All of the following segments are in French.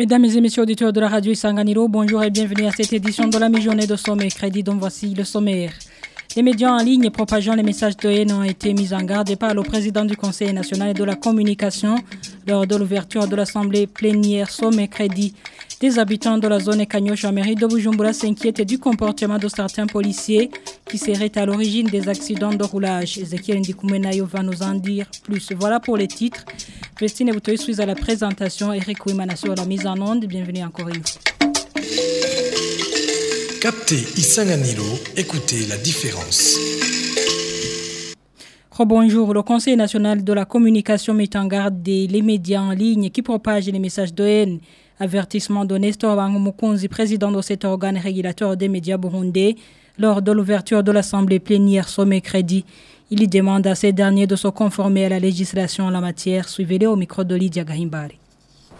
Mesdames et messieurs auditeurs de la radio Isanganiro, bonjour et bienvenue à cette édition de la mi-journée de sommet crédit dont voici le sommaire. Les médias en ligne propageant les messages de haine ont été mis en garde par le président du Conseil national de la communication lors de l'ouverture de l'Assemblée plénière sommet crédit. Des habitants de la zone Kanyosh à mairie de Bujumbura s'inquiètent du comportement de certains policiers qui seraient à l'origine des accidents de roulage. Ezekiel Ndikumenayo va nous en dire plus. Voilà pour les titres. Christine Boutoy suis à la présentation. Eric Ouimana sur la mise en onde. Bienvenue encore une fois. Captez Isanganilo, écoutez la différence. Bonjour, le Conseil national de la communication met en garde les médias en ligne qui propagent les messages de haine. Avertissement de Nestor Mukunzi, président de cet organe régulateur des médias burundais, lors de l'ouverture de l'Assemblée plénière sommet crédit. Il y demande à ces derniers de se conformer à la législation en la matière. Suivez-les au micro de Lydia Gahimbari.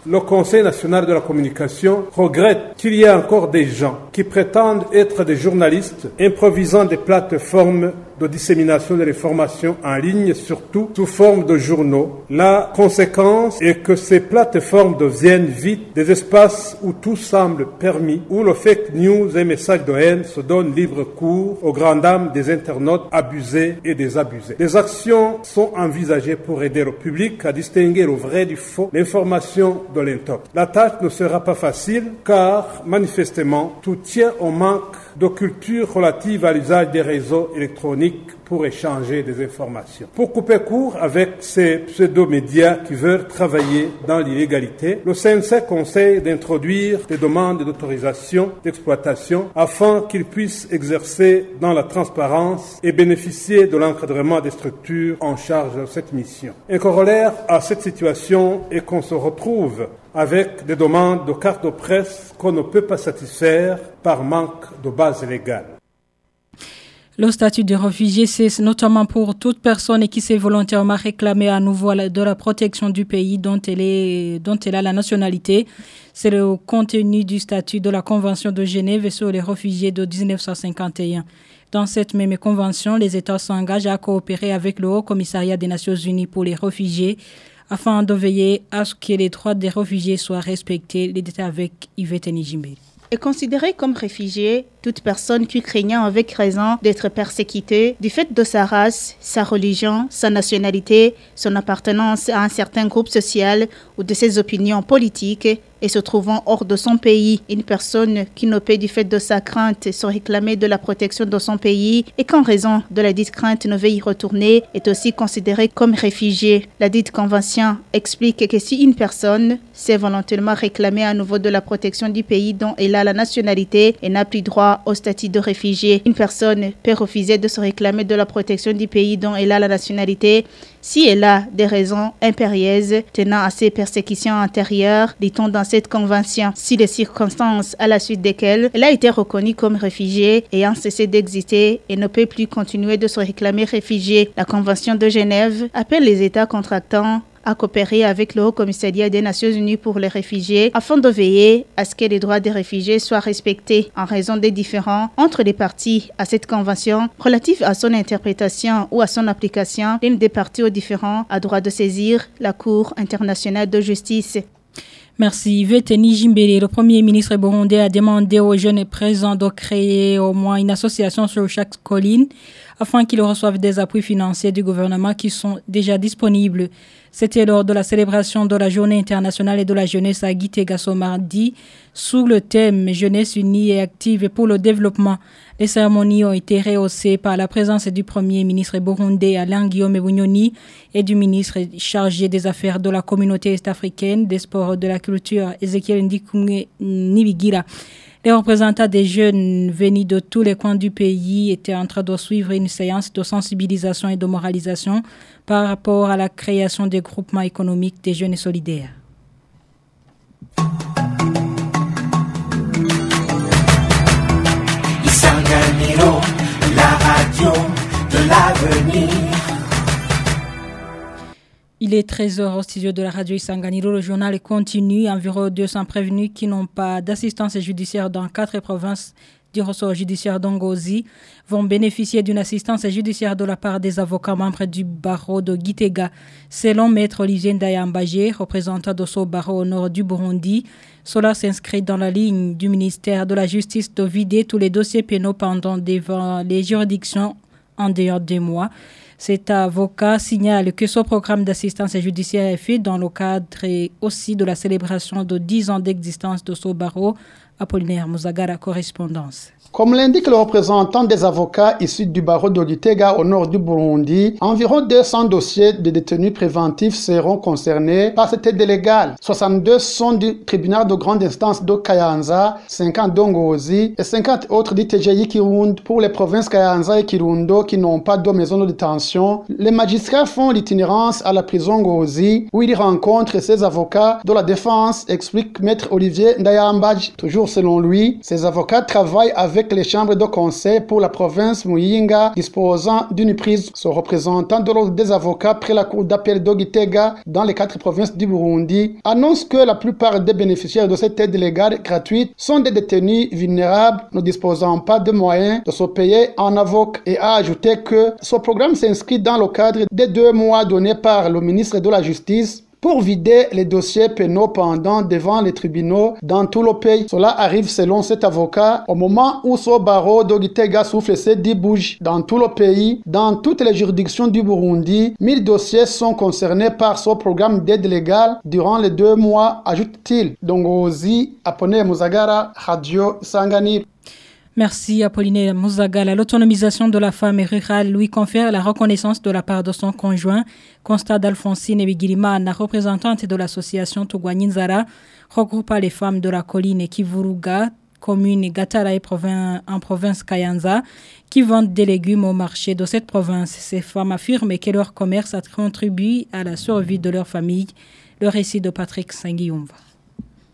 Le Conseil national de la communication regrette qu'il y ait encore des gens qui prétendent être des journalistes improvisant des plateformes de dissémination de l'information en ligne, surtout sous forme de journaux. La conséquence est que ces plateformes deviennent vite des espaces où tout semble permis, où le fake news et messages de haine se donnent libre cours aux grandes dames des internautes abusés et désabusés. Des actions sont envisagées pour aider le public à distinguer le vrai du faux, l'information de l'intox. La tâche ne sera pas facile car manifestement tout tient au manque de culture relative à l'usage des réseaux électroniques pour échanger des informations. Pour couper court avec ces pseudo-médias qui veulent travailler dans l'illégalité, le CNC conseille d'introduire des demandes d'autorisation d'exploitation afin qu'ils puissent exercer dans la transparence et bénéficier de l'encadrement des structures en charge de cette mission. Un corollaire à cette situation est qu'on se retrouve avec des demandes de cartes de presse qu'on ne peut pas satisfaire par manque de base légale. Le statut de réfugié, c'est notamment pour toute personne qui s'est volontairement réclamée à nouveau de la protection du pays dont elle, a la nationalité. C'est le contenu du statut de la Convention de Genève sur les réfugiés de 1951. Dans cette même convention, les États s'engagent à coopérer avec le Haut Commissariat des Nations Unies pour les réfugiés afin de veiller à ce que les droits des réfugiés soient respectés. Les détails avec Yvette Nijimbe. Est considéré comme réfugié toute personne qui craignant avec raison d'être persécutée du fait de sa race, sa religion, sa nationalité, son appartenance à un certain groupe social ou de ses opinions politiques et se trouvant hors de son pays. Une personne qui ne peut du fait de sa crainte se réclamer de la protection de son pays et qu'en raison de la dite crainte ne veut y retourner est aussi considérée comme réfugiée. La dite convention explique que si une personne s'est volontairement réclamée à nouveau de la protection du pays dont elle a la nationalité et n'a plus droit au statut de réfugié, une personne peut refuser de se réclamer de la protection du pays dont elle a la nationalité si elle a des raisons impérieuses tenant à ses persécutions antérieures, dit-on dans cette convention, si les circonstances à la suite desquelles elle a été reconnue comme réfugiée ayant cessé d'exister et ne peut plus continuer de se réclamer réfugiée. La Convention de Genève appelle les États contractants à coopérer avec le Haut Commissariat des Nations Unies pour les réfugiés afin de veiller à ce que les droits des réfugiés soient respectés en raison des différends entre les parties à cette convention relative à son interprétation ou à son application. L'une des parties aux différends a droit de saisir la Cour internationale de justice. Merci. Veteni Jimbele, le Premier ministre burundais, a demandé aux jeunes présents de créer au moins une association sur chaque colline afin qu'ils reçoivent des appuis financiers du gouvernement qui sont déjà disponibles. C'était lors de la célébration de la Journée internationale et de la jeunesse à Gitegaso mardi sous le thème Jeunesse unie et active pour le développement. Les cérémonies ont été rehaussées par la présence du Premier ministre burundais Alain Guillaume Bunyoni et du ministre chargé des Affaires de la communauté est-africaine, des sports de la culture Ezekiel Ndikumwe Nibigira. Les représentants des jeunes venus de tous les coins du pays étaient en train de suivre une séance de sensibilisation et de moralisation par rapport à la création des groupements économiques des jeunes solidaires. la radio de l'avenir. Il est 13h au studio de la radio Isanganiro. Le journal continue. Environ 200 prévenus qui n'ont pas d'assistance judiciaire dans quatre provinces du ressort judiciaire d'Ongozi vont bénéficier d'une assistance judiciaire de la part des avocats membres du barreau de Gitega. Selon Maître Olivier Ndayambagé, représentant de ce barreau au nord du Burundi, Cela s'inscrit dans la ligne du ministère de la Justice de vider tous les dossiers pénaux pendant devant les juridictions en dehors des mois. Cet avocat signale que ce programme d'assistance judiciaire est fait dans le cadre aussi de la célébration de 10 ans d'existence de ce barreau. Apollinaire Mouzagara, correspondance. Comme l'indique le représentant des avocats issus du barreau de Gitega au nord du Burundi, environ 200 dossiers de détenus préventifs seront concernés par cette aide légale. 62 sont du tribunal de grande instance de Kayanza, 50 d'Ongozi et 50 autres du TGI Kirundo pour les provinces Kayanza et Kirundo qui n'ont pas de maison de détention. Les magistrats font l'itinérance à la prison Ngozi où ils rencontrent ses avocats de la défense, explique maître Olivier Ndayambaj. Toujours selon lui, ces avocats travaillent avec les chambres de conseil pour la province Muyinga disposant d'une prise. Son représentant de l'ordre des avocats près la cour d'appel d'Ogitega dans les quatre provinces du Burundi annonce que la plupart des bénéficiaires de cette aide légale gratuite sont des détenus vulnérables ne disposant pas de moyens de se payer en avocat et a ajouté que ce programme s'inscrit dans le cadre des deux mois donnés par le ministre de la Justice pour vider les dossiers pénaux pendant devant les tribunaux dans tout le pays. Cela arrive selon cet avocat au moment où ce barreau d'Ogitega souffle ses 10 bouges dans tout le pays, dans toutes les juridictions du Burundi. 1000 dossiers sont concernés par ce programme d'aide légale durant les deux mois, ajoute-t-il. Dongozi, Apone Muzagara, Radio Sangani. Merci Apolline Mouzagala. L'autonomisation de la femme rurale lui confère la reconnaissance de la part de son conjoint. Constat d'Alphonsine la représentante de l'association Togwaninzara, regroupe les femmes de la colline Kivuruga, commune Gatara en province Kayanza, qui vendent des légumes au marché de cette province. Ces femmes affirment que leur commerce a contribué à la survie de leur famille. Le récit de Patrick Sengiumva.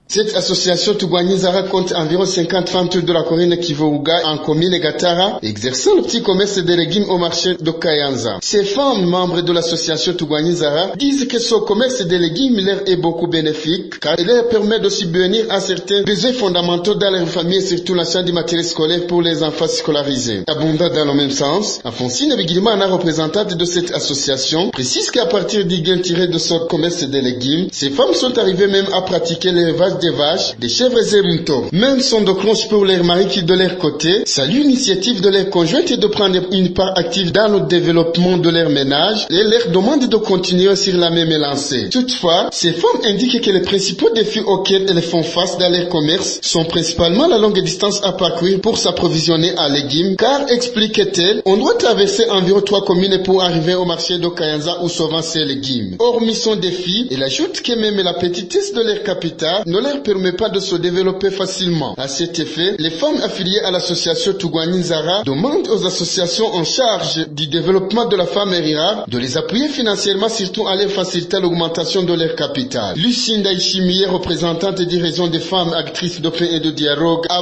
Cette association Tugwanyizara compte environ 50 femmes de la commune Kivouga en commune Gatara, exerçant le petit commerce des légumes au marché de Kayanza. Ces femmes, membres de l'association Tugwanyizara, disent que ce commerce des légumes leur est beaucoup bénéfique, car il leur permet de subvenir à certains besoins fondamentaux dans leur famille, surtout l'achat du matériel scolaire pour les enfants scolarisés. Abondant dans le même sens, Afonsine Bigilmana, représentante de cette association, précise qu'à partir du gain tiré de ce commerce des légumes, ces femmes sont arrivées même à pratiquer l'élevage des vaches, des chèvres et moutons. Même son de cloche pour leurs maris qui de leur côté saluent l'initiative de leur conjointe de prendre une part active dans le développement de leur ménage et leur demande de continuer sur la même lancée. Toutefois, ces femmes indiquent que les principaux défis auxquels elles font face dans leur commerce sont principalement la longue distance à parcourir pour s'approvisionner à légumes, car, expliquait-elle, on doit traverser environ trois communes pour arriver au marché de Kayanza où vendent ces légumes. Hormis son défi, elle ajoute que même la petitesse de leur capital ne leur permet pas de se développer facilement. À cet effet, les femmes affiliées à l'association Tugwaninzara demandent aux associations en charge du développement de la femme rurale de les appuyer financièrement, surtout à leur faciliter l'augmentation de leur capital. Lucinda Ishimiye, représentante des régions des femmes actrices de paix et de dialogue à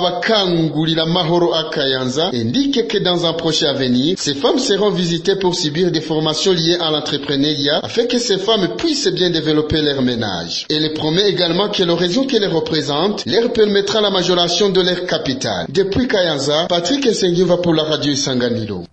la Mahoro Akayanza, indique que dans un prochain avenir, ces femmes seront visitées pour subir des formations liées à l'entrepreneuriat afin que ces femmes puissent bien développer leur ménage. Elle promet également que le réseau les représente leur permettra la majoration de leur capital. Depuis Kayanza, Patrick va pour la radio Sanganilo.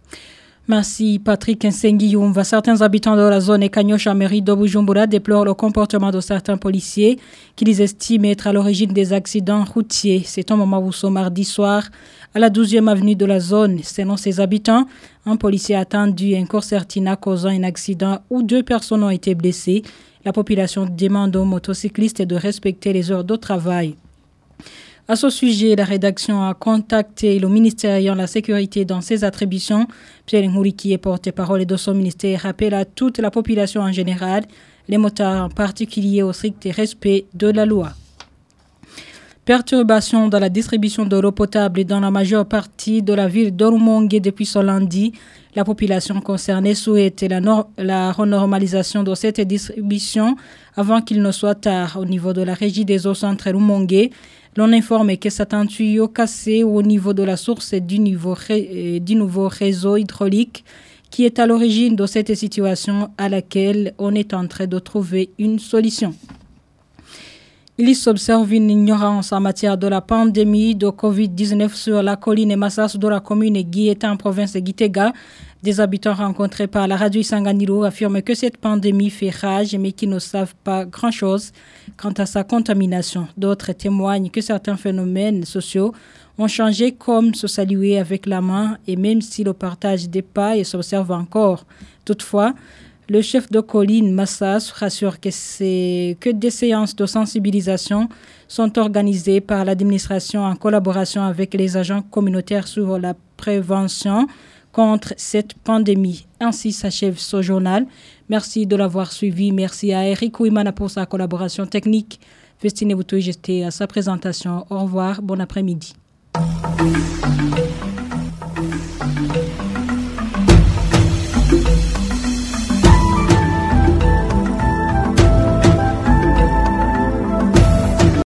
Merci Patrick Nsengiyoumva. Certains habitants de la zone Kanyosha mairie de Bujumbura déplorent le comportement de certains policiers qu'ils estiment être à l'origine des accidents routiers. C'est un moment où ce mardi soir, à la 12e avenue de la zone, selon ses habitants, un policier a attendu un concertina causant un accident où deux personnes ont été blessées. La population demande aux motocyclistes de respecter les heures de travail. À ce sujet, la rédaction a contacté le ministère ayant la sécurité dans ses attributions. Pierre Ngouri, qui est porte-parole de son ministère, rappelle à toute la population en général, les motards en particulier, au strict respect de la loi. Perturbation dans la distribution de l'eau potable dans la majeure partie de la ville d'Orumongue depuis ce lundi. La population concernée souhaite la, la renormalisation de cette distribution avant qu'il ne soit tard. Au niveau de la régie des eaux centrales Rumongue, l'on informe que certains tuyaux cassés au niveau de la source du, niveau, euh, du nouveau réseau hydraulique qui est à l'origine de cette situation à laquelle on est en train de trouver une solution. Il s'observe une ignorance en matière de la pandémie de Covid-19 sur la colline Massas de la commune Guieta en province de Gitega. Des habitants rencontrés par la radio Isanganiro affirment que cette pandémie fait rage mais qui ne savent pas grand-chose quant à sa contamination. D'autres témoignent que certains phénomènes sociaux ont changé comme se saluer avec la main et même si le partage des pailles s'observe encore. Toutefois, le chef de colline Massas rassure que, des séances de sensibilisation sont organisées par l'administration en collaboration avec les agents communautaires sur la prévention contre cette pandémie. Ainsi s'achève ce journal. Merci de l'avoir suivi. Merci à Eric Ouimana pour sa collaboration technique. Festine Boutou, j'étais à sa présentation. Au revoir. Bon après-midi.